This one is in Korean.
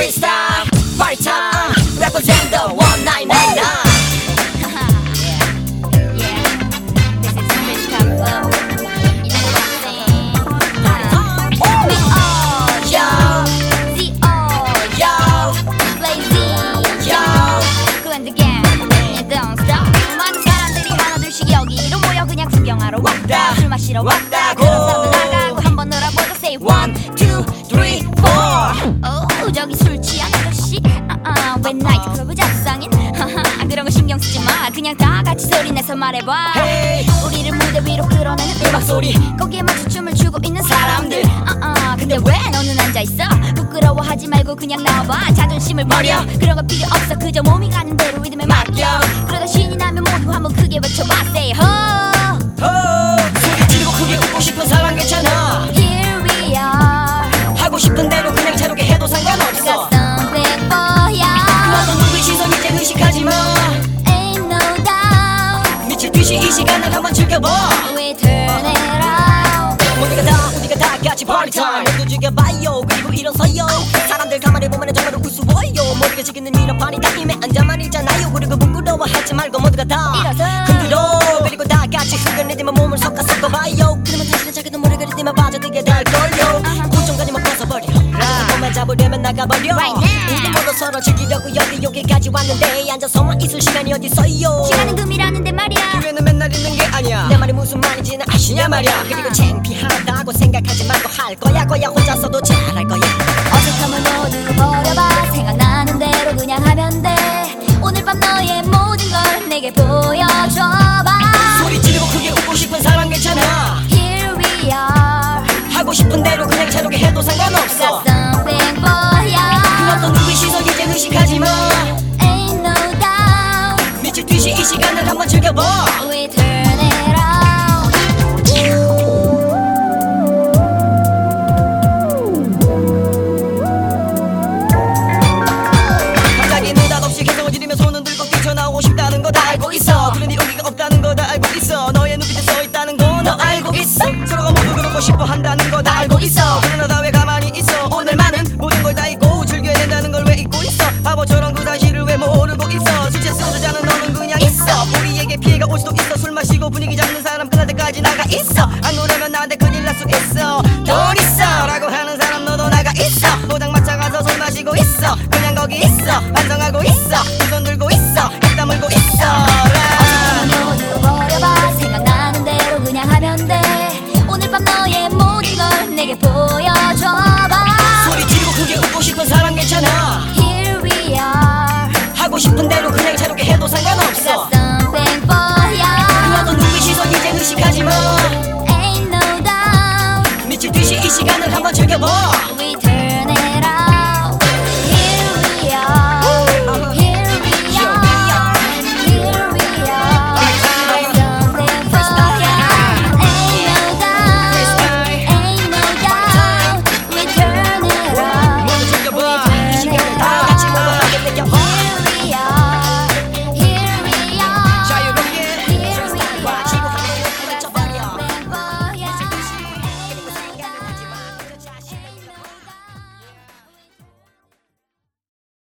freestyle party time represent the 1999 yo 왔다 술 마시러 왔다 왔다고. 그런 사람들 나가고 한번 놀아보자 say one one two 왜 나이트클럽을 잡상인? 하하 그런 거 신경 쓰지 마. 그냥 다 같이 소리 내서 말해봐. Hey. 우리를 무대 위로 끌어내는 음악 소리. 거기에 맞춰 춤을 추고 있는 사람들. 아아 근데 왜 너는 앉아있어? 부끄러워하지 말고 그냥 나와봐. 자존심을 버려. 그런 거 필요 없어. 그저 몸이 가는 대로 리듬에 맡겨. 그러다 신이 나면 모두 한번 크게 외쳐봐. Say ho 듯이 이 시간을 한번 즐겨봐. we turn it out 우리가 다 우리가 다 같이 party time. 모두 즐겨봐요. 그리고 일어서요. 사람들 가만히 보면 정말 우스워요. 모두가 즐기는 이런 파티 타임에 앉아만 있잖아요. 그리고 부끄러워하지 말고 모두가 다 일어서. 흔들어. 그리고 다 같이 흔들리면 몸을 섞어 섞어봐요. 그러면 당신은 자기도 모르게 리듬에 빠져들게 될걸요. 고정관념을 벗어버려. 몸에 잡으려면 나가버려. 우리 모두 서로 즐기려고 여기 여기까지 왔는데 앉아서만 있을 시간이 어딨어요? 시간은 금이라는데 말이야 아시냐 말이야. 그리고 창피하다고 생각하지 말고 할 거야 거야. 혼자서도 잘할 거야. 어색함을 모두 버려봐. 생각나는 대로 그냥 하면 돼. 오늘 밤 너의 모든 걸 내게 보여줘봐. 소리 지르고 크게 웃고 싶은 사람 괜찮아? Here we are. 하고 싶은 대로 그냥 자유롭게 해도 상관없어. Something for ya. 어떤 누구의 시선 이제 의식하지 마. Ain't no doubt. 미칠 듯이 이 시간을 한번 즐겨봐. We turn it 내게 보여줘봐. 소리치고 크게 웃고 싶은 사람 괜찮아? Here we are. 하고 싶은 대로 그냥 자유롭게 해도 상관없어. Got something for ya. 나도 눈빛 시선 이제 의식하지마. Ain't no doubt. 미칠 듯이 이 시간을 한번 즐겨봐.